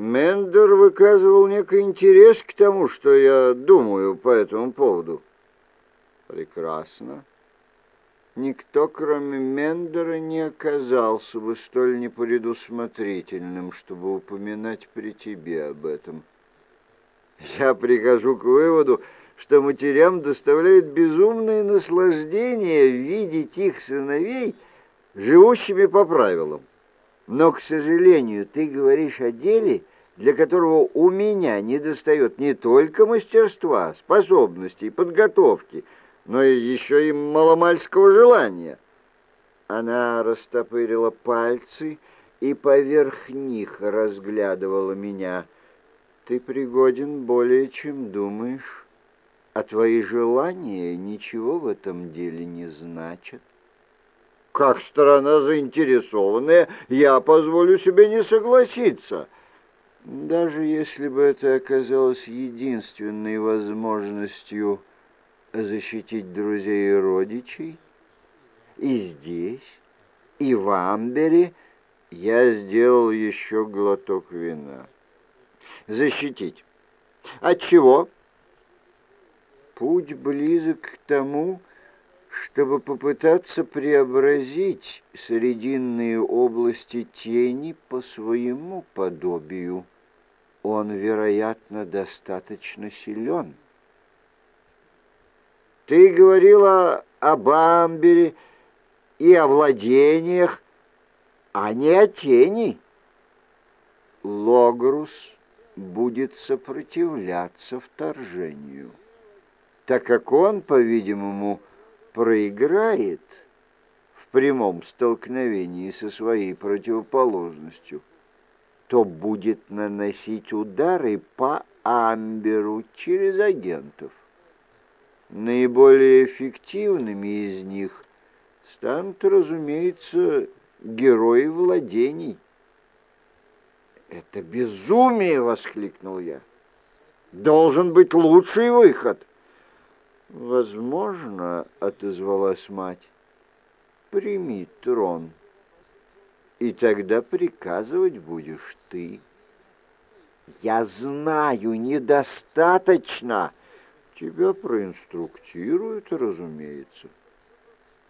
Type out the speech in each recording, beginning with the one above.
Мендер выказывал некий интерес к тому, что я думаю по этому поводу. Прекрасно. Никто, кроме Мендера, не оказался бы столь непредусмотрительным, чтобы упоминать при тебе об этом. Я прихожу к выводу, что матерям доставляет безумное наслаждение видеть их сыновей живущими по правилам. Но, к сожалению, ты говоришь о деле, для которого у меня недостает не только мастерства, способностей, подготовки, но и еще и маломальского желания. Она растопырила пальцы и поверх них разглядывала меня. Ты пригоден более, чем думаешь, а твои желания ничего в этом деле не значат. Как сторона заинтересованная, я позволю себе не согласиться. Даже если бы это оказалось единственной возможностью защитить друзей и родичей, и здесь, и в Амбере я сделал еще глоток вина. Защитить. От чего? Путь близок к тому, чтобы попытаться преобразить срединные области тени по своему подобию. Он, вероятно, достаточно силен. Ты говорила об Амбере и о владениях, а не о тени. Логрус будет сопротивляться вторжению, так как он, по-видимому, проиграет в прямом столкновении со своей противоположностью, то будет наносить удары по Амберу через агентов. Наиболее эффективными из них станут, разумеется, герои владений. «Это безумие!» — воскликнул я. «Должен быть лучший выход!» «Возможно, — отозвалась мать, — прими трон, и тогда приказывать будешь ты». «Я знаю недостаточно!» «Тебя проинструктируют, разумеется».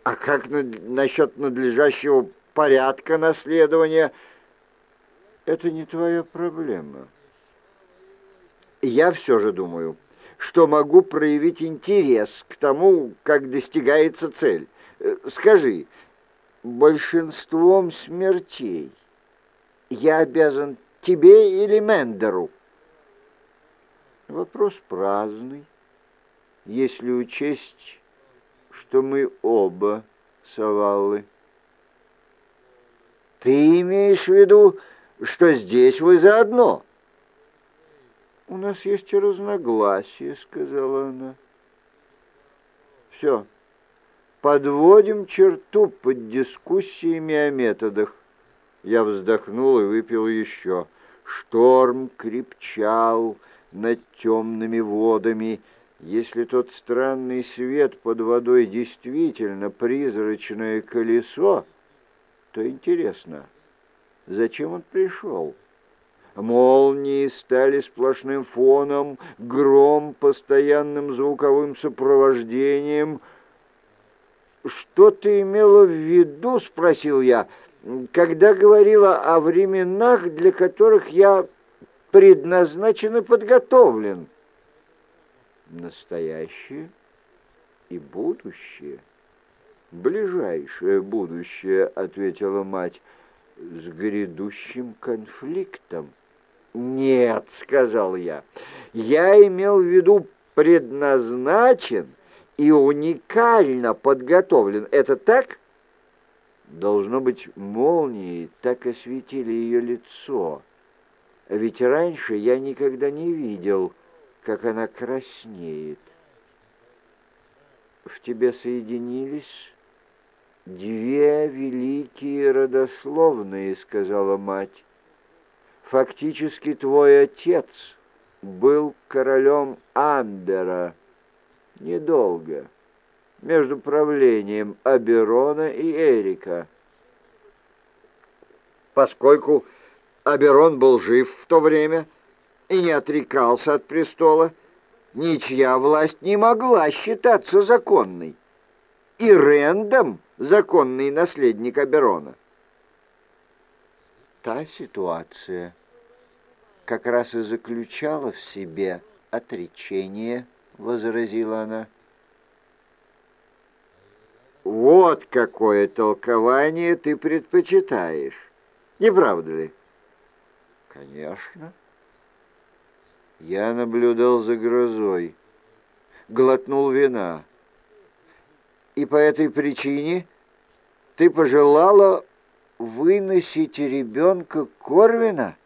«А как на насчет надлежащего порядка наследования?» «Это не твоя проблема». «Я все же думаю...» что могу проявить интерес к тому, как достигается цель. Э, скажи, большинством смертей я обязан тебе или Мендеру? Вопрос праздный, если учесть, что мы оба совалы. Ты имеешь в виду, что здесь вы заодно? «У нас есть разногласия», — сказала она. «Все, подводим черту под дискуссиями о методах». Я вздохнул и выпил еще. Шторм крепчал над темными водами. Если тот странный свет под водой действительно призрачное колесо, то интересно, зачем он пришел?» Молнии стали сплошным фоном, гром постоянным звуковым сопровождением. «Что ты имела в виду?» — спросил я, когда говорила о временах, для которых я предназначен и подготовлен. Настоящее и будущее. «Ближайшее будущее», — ответила мать, — «с грядущим конфликтом». «Нет», — сказал я, — «я имел в виду предназначен и уникально подготовлен. Это так?» Должно быть, молнии так осветили ее лицо. Ведь раньше я никогда не видел, как она краснеет. В тебе соединились две великие родословные, — сказала мать. Фактически твой отец был королем Амбера недолго, между правлением Аберона и Эрика. Поскольку Аберон был жив в то время и не отрекался от престола, ничья власть не могла считаться законной. И Рэндом — законный наследник Аберона. Та ситуация как раз и заключала в себе отречение, — возразила она. Вот какое толкование ты предпочитаешь, не правда ли? Конечно. Я наблюдал за грозой, глотнул вина. И по этой причине ты пожелала выносить ребенка Корвина?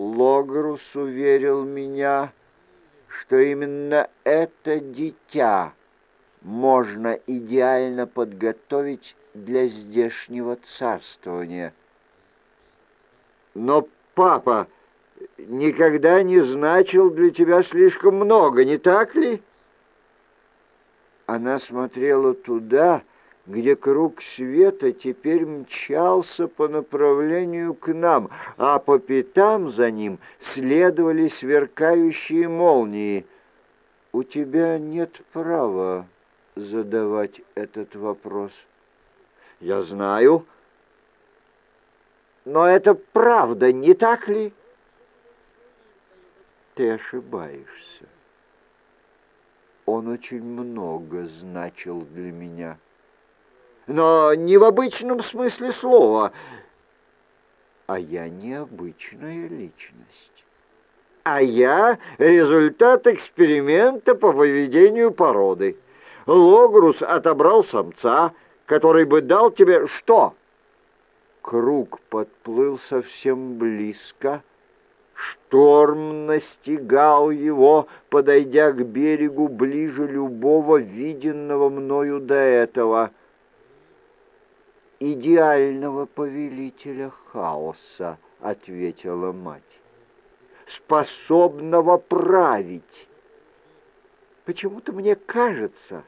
Логрус уверил меня, что именно это дитя можно идеально подготовить для здешнего царствования. Но папа никогда не значил для тебя слишком много, не так ли? Она смотрела туда, где круг света теперь мчался по направлению к нам, а по пятам за ним следовали сверкающие молнии. «У тебя нет права задавать этот вопрос». «Я знаю, но это правда, не так ли?» «Ты ошибаешься. Он очень много значил для меня» но не в обычном смысле слова. А я необычная личность. А я результат эксперимента по выведению породы. Логрус отобрал самца, который бы дал тебе что? Круг подплыл совсем близко. Шторм настигал его, подойдя к берегу ближе любого виденного мною до этого — идеального повелителя хаоса, — ответила мать, — способного править. Почему-то мне кажется,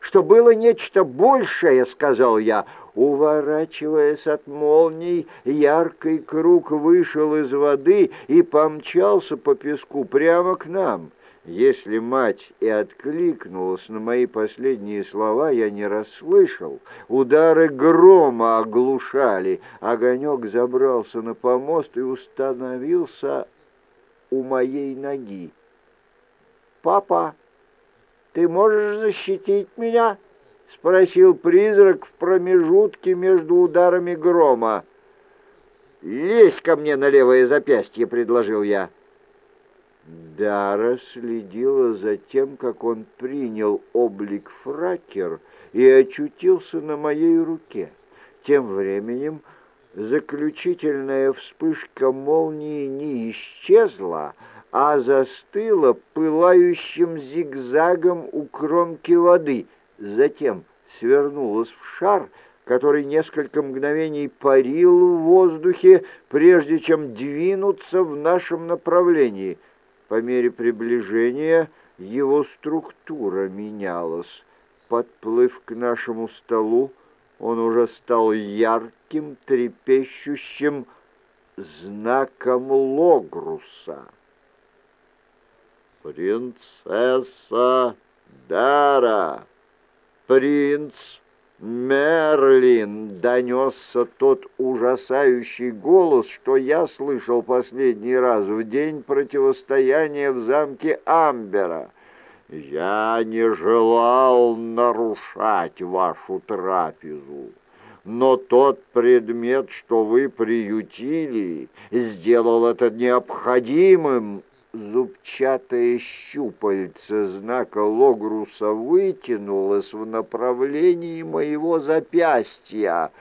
что было нечто большее, — сказал я, уворачиваясь от молний, яркий круг вышел из воды и помчался по песку прямо к нам — если мать и откликнулась на мои последние слова, я не расслышал. Удары грома оглушали. Огонек забрался на помост и установился у моей ноги. «Папа, ты можешь защитить меня?» — спросил призрак в промежутке между ударами грома. «Лезь ко мне на левое запястье», — предложил я. Дара следила за тем, как он принял облик фракер и очутился на моей руке. Тем временем заключительная вспышка молнии не исчезла, а застыла пылающим зигзагом у кромки воды, затем свернулась в шар, который несколько мгновений парил в воздухе, прежде чем двинуться в нашем направлении — по мере приближения его структура менялась. Подплыв к нашему столу, он уже стал ярким, трепещущим знаком Логруса. «Принцесса Дара! Принц «Мерлин!» — донесся тот ужасающий голос, что я слышал последний раз в день противостояния в замке Амбера. «Я не желал нарушать вашу трапезу, но тот предмет, что вы приютили, сделал это необходимым Зубчатое щупальце знака Логруса вытянулось в направлении моего запястья.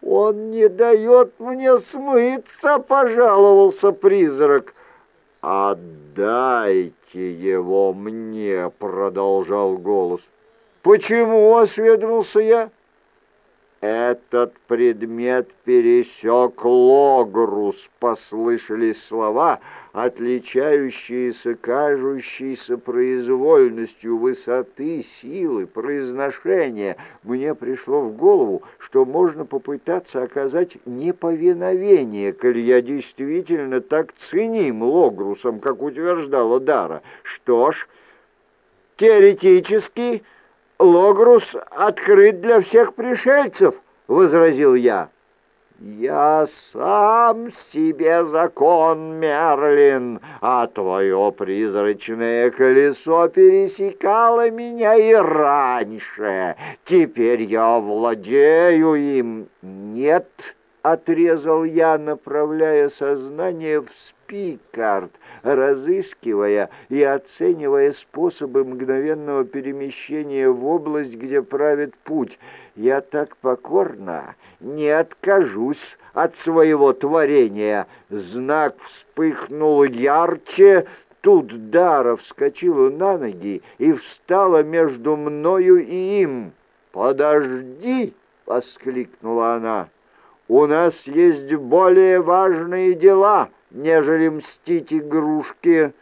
«Он не дает мне смыться!» — пожаловался призрак. «Отдайте его мне!» — продолжал голос. «Почему?» — осведомился я. Этот предмет пересек Логрус, послышались слова, отличающиеся кажущейся произвольностью высоты, силы, произношения. Мне пришло в голову, что можно попытаться оказать неповиновение, коль я действительно так ценим Логрусом, как утверждала Дара. Что ж, теоретически... Логрус открыт для всех пришельцев, — возразил я. «Я сам себе закон, Мерлин, а твое призрачное колесо пересекало меня и раньше. Теперь я владею им». «Нет», — отрезал я, направляя сознание в Пикард, разыскивая и оценивая способы мгновенного перемещения в область, где правит путь. Я так покорно не откажусь от своего творения. Знак вспыхнул ярче, Тут Дара вскочила на ноги и встала между мною и им. «Подожди!» — воскликнула она. «У нас есть более важные дела нежели мстить игрушке.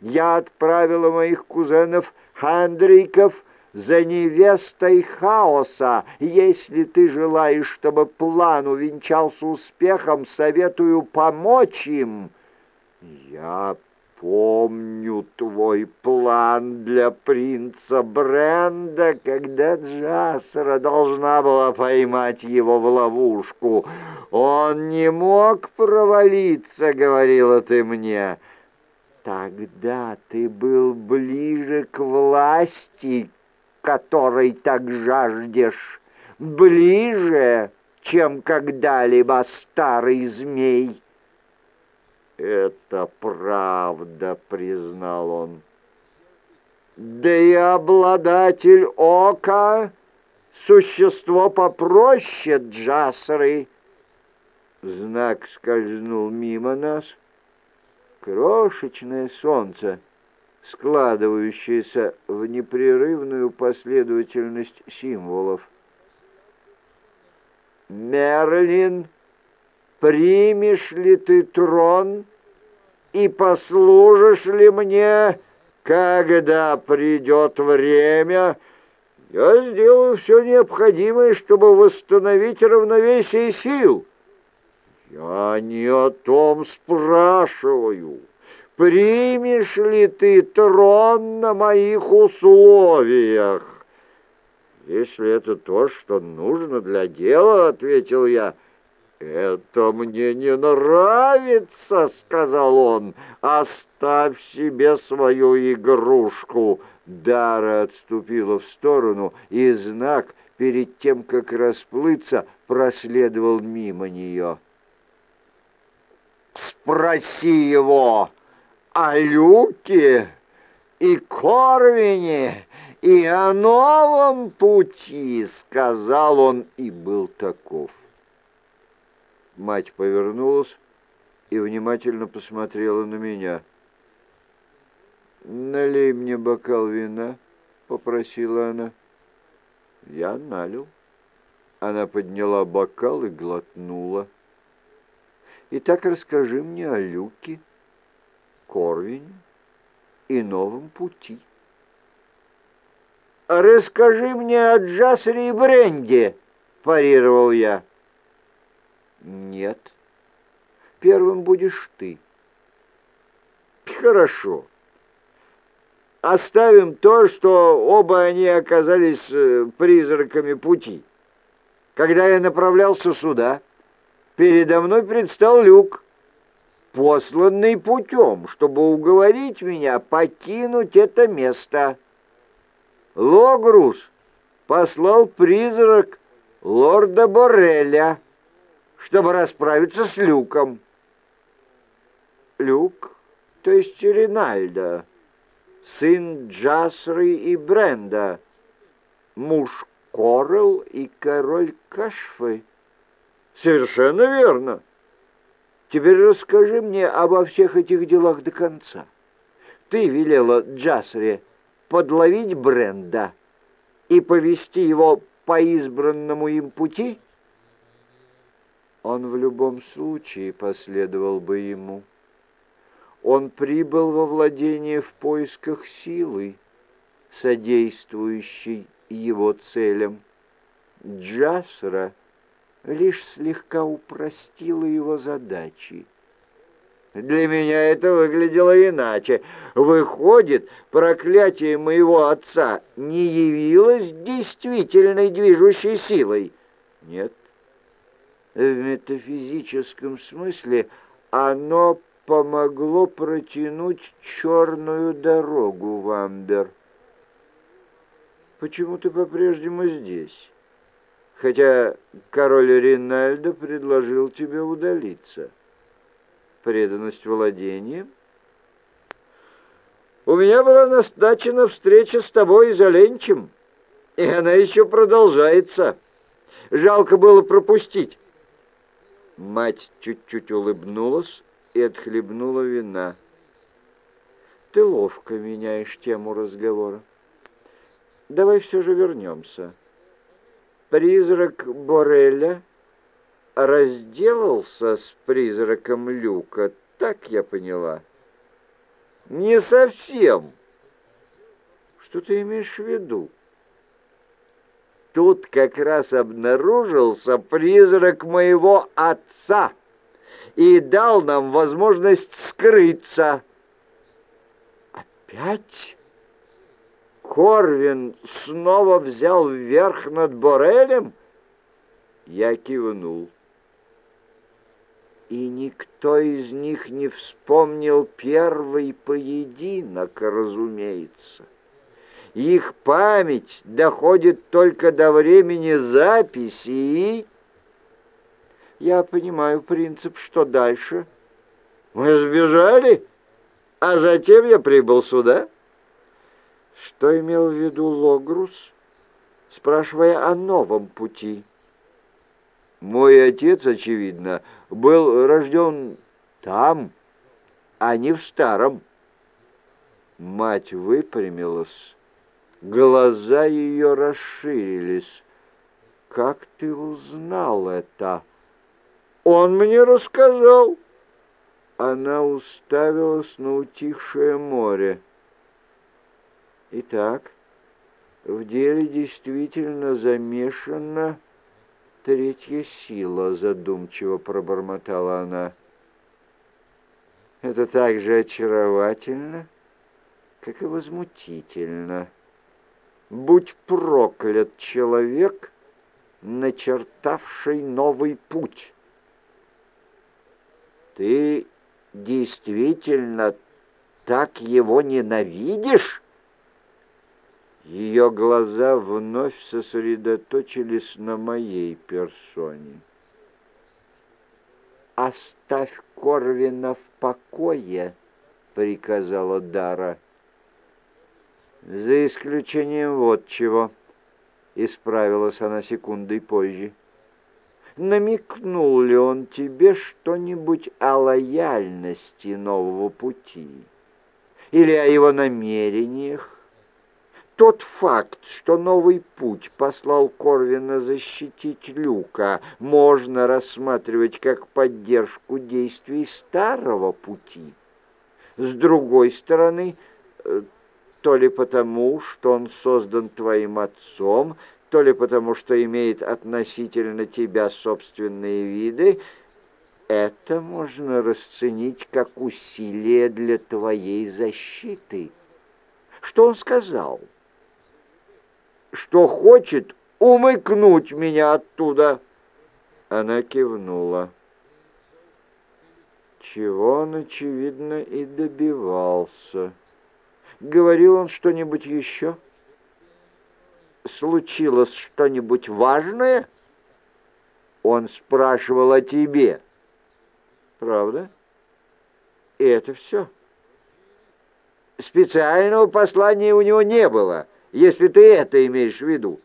Я отправила моих кузенов Хандриков за невестой хаоса. Если ты желаешь, чтобы план увенчался успехом, советую помочь им. Я помню твой план для принца Бренда, когда Джасера должна была поймать его в ловушку. Он не мог провалиться, говорила ты мне. Тогда ты был ближе к власти, которой так жаждешь, ближе, чем когда-либо старый змей. «Это правда», — признал он. «Да и обладатель ока — существо попроще Джасры». Знак скользнул мимо нас. Крошечное солнце, складывающееся в непрерывную последовательность символов. «Мерлин!» Примешь ли ты трон и послужишь ли мне, когда придет время, я сделаю все необходимое, чтобы восстановить равновесие сил. Я не о том спрашиваю. Примешь ли ты трон на моих условиях? Если это то, что нужно для дела, — ответил я, — «Это мне не нравится», — сказал он. «Оставь себе свою игрушку». Дара отступила в сторону, и знак, перед тем, как расплыться, проследовал мимо нее. «Спроси его о Люке и Корвине и о новом пути», — сказал он и был таков. Мать повернулась и внимательно посмотрела на меня. «Налей мне бокал вина», — попросила она. Я налил. Она подняла бокал и глотнула. «Итак, расскажи мне о Люке, Корвине и новом пути». «Расскажи мне о Джасре и Бренде», — парировал я. Нет. Первым будешь ты. Хорошо. Оставим то, что оба они оказались э, призраками пути. Когда я направлялся сюда, передо мной предстал люк, посланный путем, чтобы уговорить меня покинуть это место. Логрус послал призрак лорда Бореля чтобы расправиться с Люком. Люк, то есть Ринальдо, сын Джасры и Бренда, муж Корел и король Кашфы. Совершенно верно. Теперь расскажи мне обо всех этих делах до конца. Ты велела Джасре подловить Бренда и повести его по избранному им пути, он в любом случае последовал бы ему. Он прибыл во владение в поисках силы, содействующей его целям. Джасра лишь слегка упростила его задачи. Для меня это выглядело иначе. Выходит, проклятие моего отца не явилось действительной движущей силой. Нет, в метафизическом смысле оно помогло протянуть черную дорогу в Амбер. Почему ты по-прежнему здесь? Хотя король Ринальдо предложил тебе удалиться. Преданность владением? У меня была назначена встреча с тобой и Заленчем, и она еще продолжается. Жалко было пропустить. Мать чуть-чуть улыбнулась и отхлебнула вина. Ты ловко меняешь тему разговора. Давай все же вернемся. Призрак Бореля разделался с призраком Люка, так я поняла. Не совсем. Что ты имеешь в виду? Тут как раз обнаружился призрак моего отца и дал нам возможность скрыться. Опять? Корвин снова взял верх над Борелем? Я кивнул. И никто из них не вспомнил первый поединок, разумеется. Их память доходит только до времени записи и... Я понимаю принцип, что дальше. Мы сбежали, а затем я прибыл сюда. Что имел в виду Логрус, спрашивая о новом пути? Мой отец, очевидно, был рожден там, а не в старом. Мать выпрямилась Глаза ее расширились. «Как ты узнал это?» «Он мне рассказал». Она уставилась на утихшее море. «Итак, в деле действительно замешана третья сила», — задумчиво пробормотала она. «Это так же очаровательно, как и возмутительно» будь проклят человек, начертавший новый путь. Ты действительно так его ненавидишь? Ее глаза вновь сосредоточились на моей персоне. «Оставь Корвина в покое», — приказала Дара. За исключением вот чего, исправилась она секундой позже. Намекнул ли он тебе что-нибудь о лояльности нового пути? Или о его намерениях? Тот факт, что новый путь послал Корвина защитить Люка, можно рассматривать как поддержку действий старого пути. С другой стороны, э, то ли потому, что он создан твоим отцом, то ли потому, что имеет относительно тебя собственные виды, это можно расценить как усилие для твоей защиты. Что он сказал? Что хочет умыкнуть меня оттуда. Она кивнула. Чего он, очевидно, и добивался. Говорил он что-нибудь еще? Случилось что-нибудь важное? Он спрашивал о тебе. Правда? И это все. Специального послания у него не было, если ты это имеешь в виду.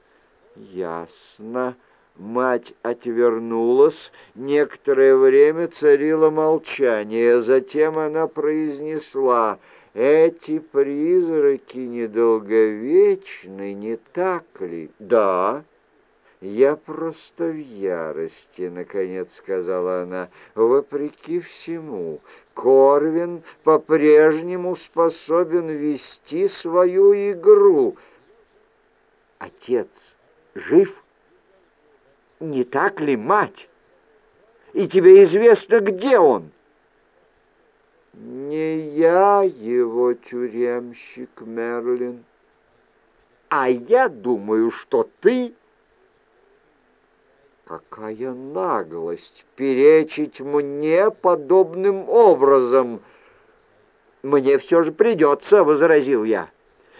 Ясно. Мать отвернулась, некоторое время царило молчание, затем она произнесла — эти призраки недолговечны, не так ли? Да. «Я просто в ярости», — наконец сказала она. «Вопреки всему, Корвин по-прежнему способен вести свою игру». «Отец жив? Не так ли, мать? И тебе известно, где он?» «Не я его тюремщик, Мерлин, а я думаю, что ты...» Какая наглость перечить мне подобным образом! Мне все же придется, — возразил я.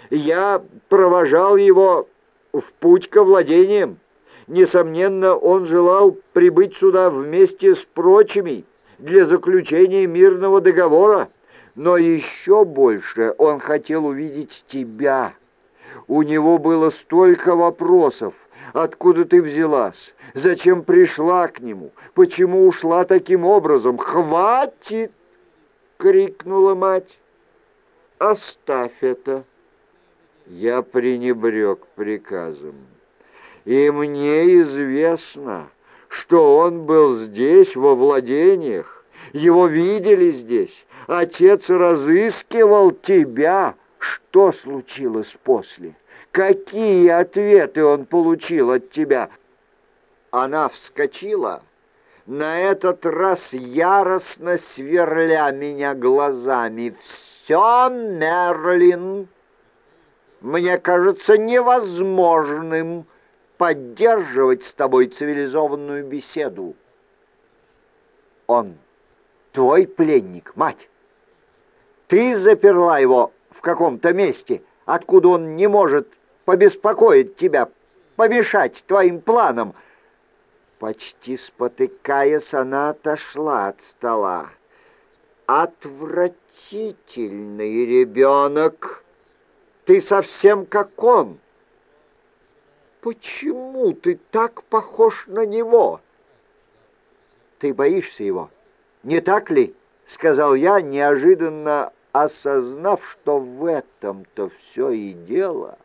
Я провожал его в путь ко владениям. Несомненно, он желал прибыть сюда вместе с прочими для заключения мирного договора, но еще больше он хотел увидеть тебя. У него было столько вопросов, Откуда ты взялась? Зачем пришла к нему? Почему ушла таким образом? Хватит!» — крикнула мать. «Оставь это!» Я пренебрег приказом. И мне известно, что он был здесь, во владениях. Его видели здесь. Отец разыскивал тебя. Что случилось после?» Какие ответы он получил от тебя?» Она вскочила, на этот раз яростно сверля меня глазами. «Все, Мерлин, мне кажется невозможным поддерживать с тобой цивилизованную беседу. Он твой пленник, мать. Ты заперла его в каком-то месте, откуда он не может побеспокоить тебя, помешать твоим планам». Почти спотыкаясь, она отошла от стола. «Отвратительный ребенок! Ты совсем как он! Почему ты так похож на него?» «Ты боишься его, не так ли?» — сказал я, неожиданно осознав, что в этом-то все и дело.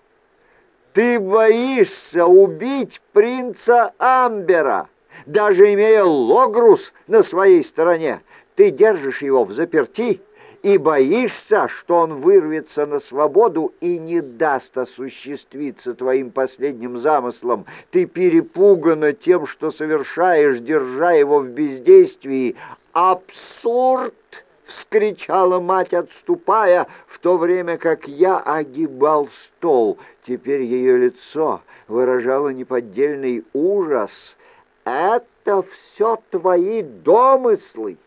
Ты боишься убить принца Амбера, даже имея Логрус на своей стороне. Ты держишь его в заперти и боишься, что он вырвется на свободу и не даст осуществиться твоим последним замыслом. Ты перепугана тем, что совершаешь, держа его в бездействии. Абсурд! — вскричала мать, отступая, в то время как я огибал стол. Теперь ее лицо выражало неподдельный ужас. «Это все твои домыслы!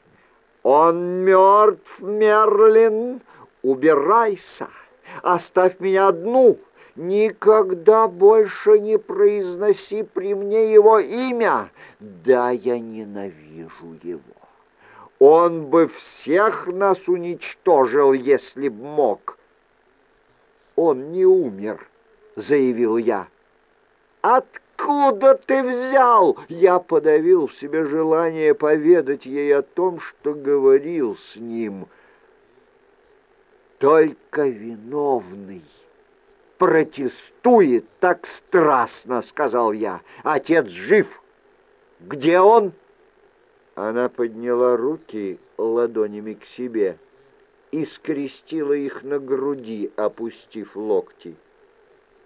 Он мертв, Мерлин! Убирайся! Оставь меня одну!» Никогда больше не произноси при мне его имя. Да, я ненавижу его. Он бы всех нас уничтожил, если б мог. Он не умер, заявил я. Откуда ты взял? Я подавил в себе желание поведать ей о том, что говорил с ним. Только виновный протестует так страстно, сказал я. Отец жив. Где он? Она подняла руки ладонями к себе и скрестила их на груди, опустив локти.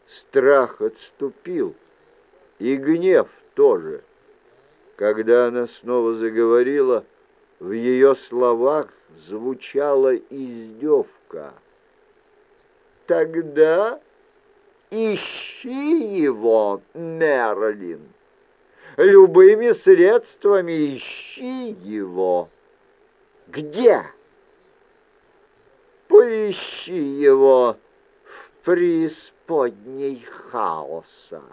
Страх отступил, и гнев тоже. Когда она снова заговорила, в ее словах звучала издевка. «Тогда ищи его, Мерлин!» Любыми средствами ищи его. Где? Поищи его в преисподней хаоса.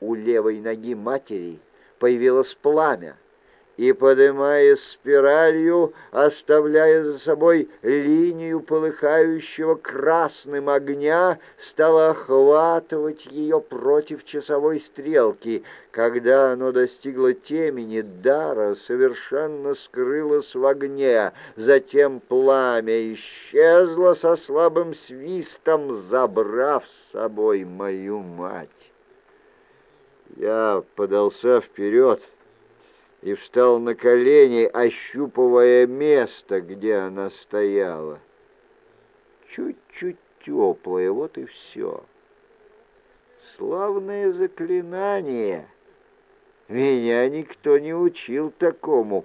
У левой ноги матери появилось пламя и, поднимаясь спиралью, оставляя за собой линию полыхающего красным огня, стала охватывать ее против часовой стрелки. Когда оно достигло темени, Дара совершенно скрылась в огне. Затем пламя исчезло со слабым свистом, забрав с собой мою мать. Я подался вперед и встал на колени, ощупывая место, где она стояла. Чуть-чуть теплое, вот и все. Славное заклинание. Меня никто не учил такому.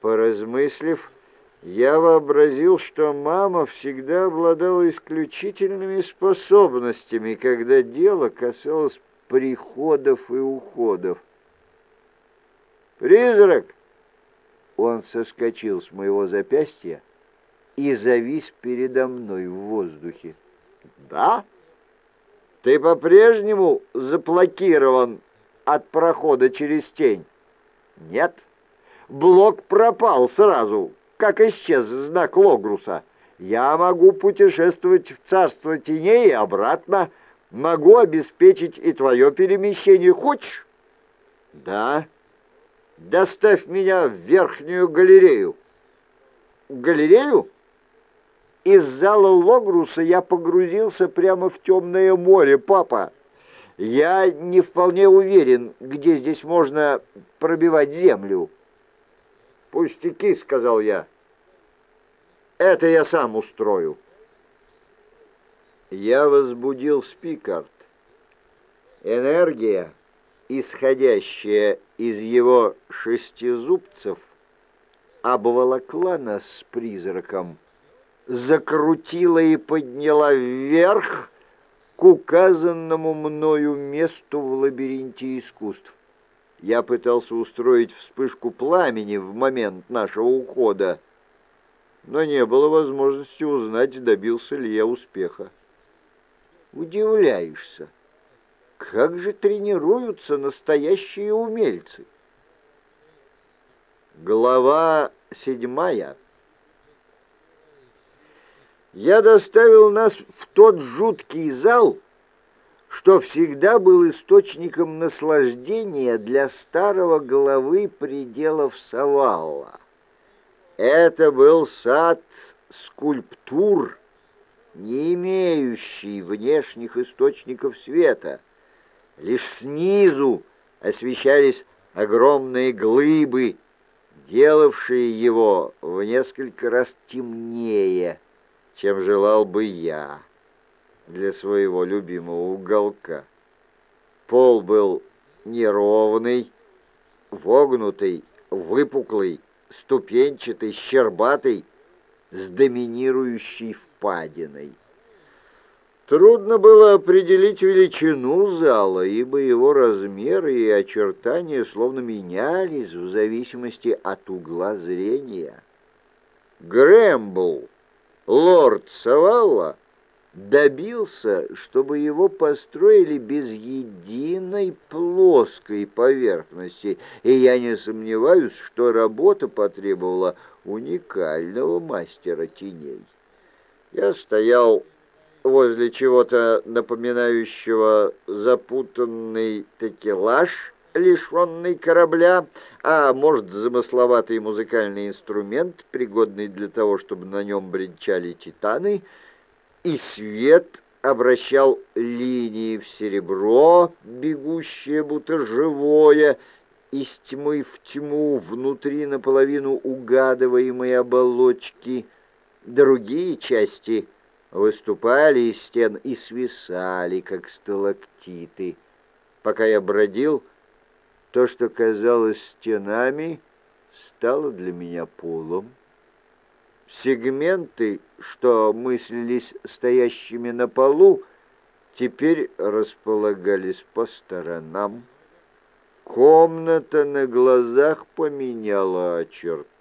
Поразмыслив, я вообразил, что мама всегда обладала исключительными способностями, когда дело касалось приходов и уходов. «Призрак!» Он соскочил с моего запястья и завис передо мной в воздухе. «Да? Ты по-прежнему заблокирован от прохода через тень?» «Нет. Блок пропал сразу, как исчез знак Логруса. Я могу путешествовать в царство теней и обратно. Могу обеспечить и твое перемещение. Хочешь?» «Да. Доставь меня в верхнюю галерею». «Галерею?» Из зала Логруса я погрузился прямо в темное море, папа. Я не вполне уверен, где здесь можно пробивать землю. «Пустяки», — сказал я. «Это я сам устрою». Я возбудил Спикард. Энергия, исходящая из его шестизубцев, обволокла нас с призраком закрутила и подняла вверх к указанному мною месту в лабиринте искусств. Я пытался устроить вспышку пламени в момент нашего ухода, но не было возможности узнать, добился ли я успеха. Удивляешься, как же тренируются настоящие умельцы? Глава седьмая я доставил нас в тот жуткий зал, что всегда был источником наслаждения для старого главы пределов Савалла. Это был сад скульптур, не имеющий внешних источников света. Лишь снизу освещались огромные глыбы, делавшие его в несколько раз темнее — чем желал бы я для своего любимого уголка. Пол был неровный, вогнутый, выпуклый, ступенчатый, щербатый, с доминирующей впадиной. Трудно было определить величину зала, ибо его размеры и очертания словно менялись в зависимости от угла зрения. Грэмбл лорд Савалла добился, чтобы его построили без единой плоской поверхности, и я не сомневаюсь, что работа потребовала уникального мастера теней. Я стоял возле чего-то напоминающего запутанный текелаж, лишенный корабля, а может, замысловатый музыкальный инструмент, пригодный для того, чтобы на нем бренчали титаны, и свет обращал линии в серебро, бегущее будто живое, из тьмы в тьму, внутри наполовину угадываемой оболочки. Другие части выступали из стен и свисали, как сталактиты. Пока я бродил, то, что казалось стенами, стало для меня полом. Сегменты, что мыслились стоящими на полу, теперь располагались по сторонам. Комната на глазах поменяла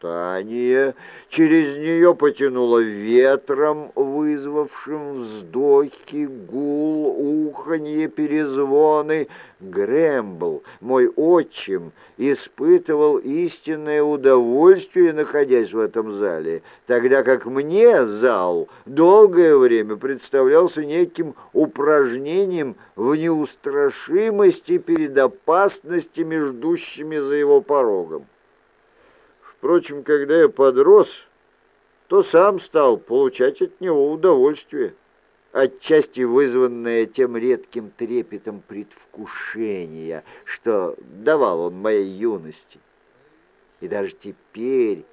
очертания, через нее потянуло ветром, вызвавшим вздохи, гул, уханье, перезвоны. Грэмбл, мой отчим, испытывал истинное удовольствие, находясь в этом зале, тогда как мне зал долгое время представлялся неким упражнением в неустрашимости перед опасностями, ждущими за его порогом. Впрочем, когда я подрос, то сам стал получать от него удовольствие. отчасти вызванное тем редким трепетом предвкушения, что давал он моей юности. И даже теперь,